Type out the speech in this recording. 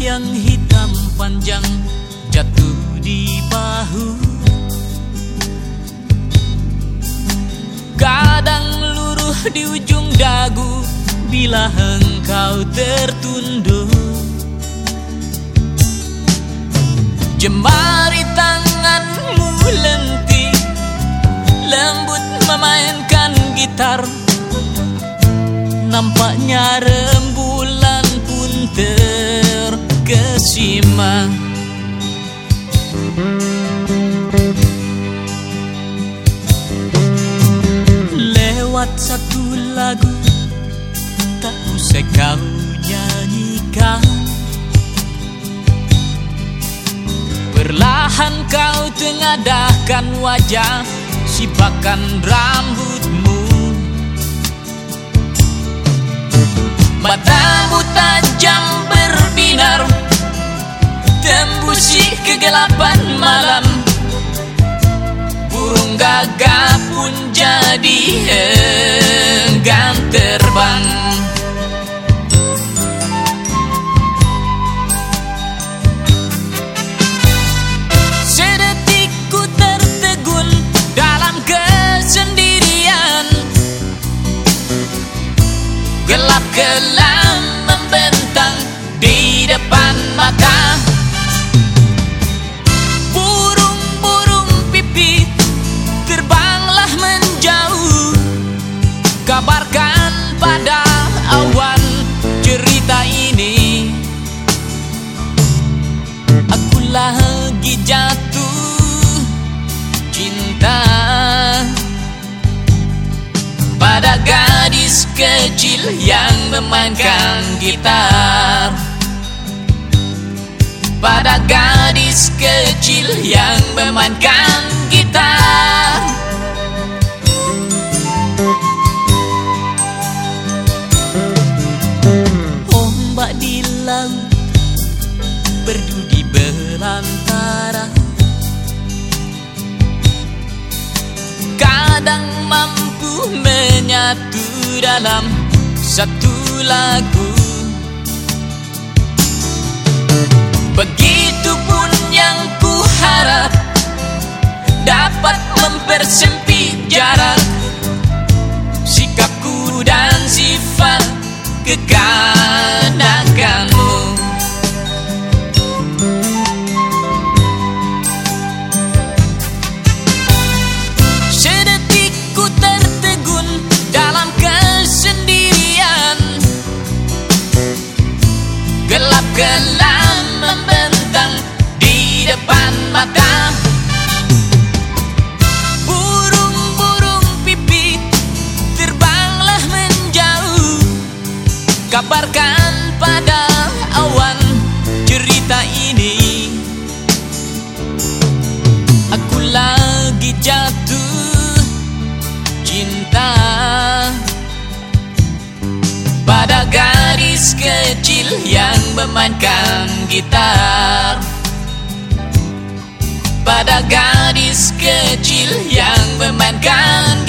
yang hitam panjang jatuh di bahu. Kadang luruh di ujung dagu Bila engkau tertunduk. Jemari tanganmu lentik Lembut memainkan gitar. Nampaknya rembulan terkesima Lewat satu lagu Tak usai kau nyanyikan. Perlahan kau tengadahkan wajah Sipakan rambutmu kegelapan malam. Burung gagak pun jadi enggan terbang. Sedetik ku tertegun dalam kesendirian. Gelap kelam membentang di depan gadis kecil yang memainkan gitar. Pada gadis kecil yang memainkan gitar. Ombak di laut berdudi belantara. Kadang mampu menyatu dalam satu lagu. Begitupun yang ku harap Dapat mempersempit Gelap kelam membentang di depan mata. Burung-burung pipit terbanglah menjauh. Kabarkan pada awan cerita ini. Aku lagi jatuh cinta Pada gadis kecil yang memainkan gitar. Pada gadis kecil yang memainkan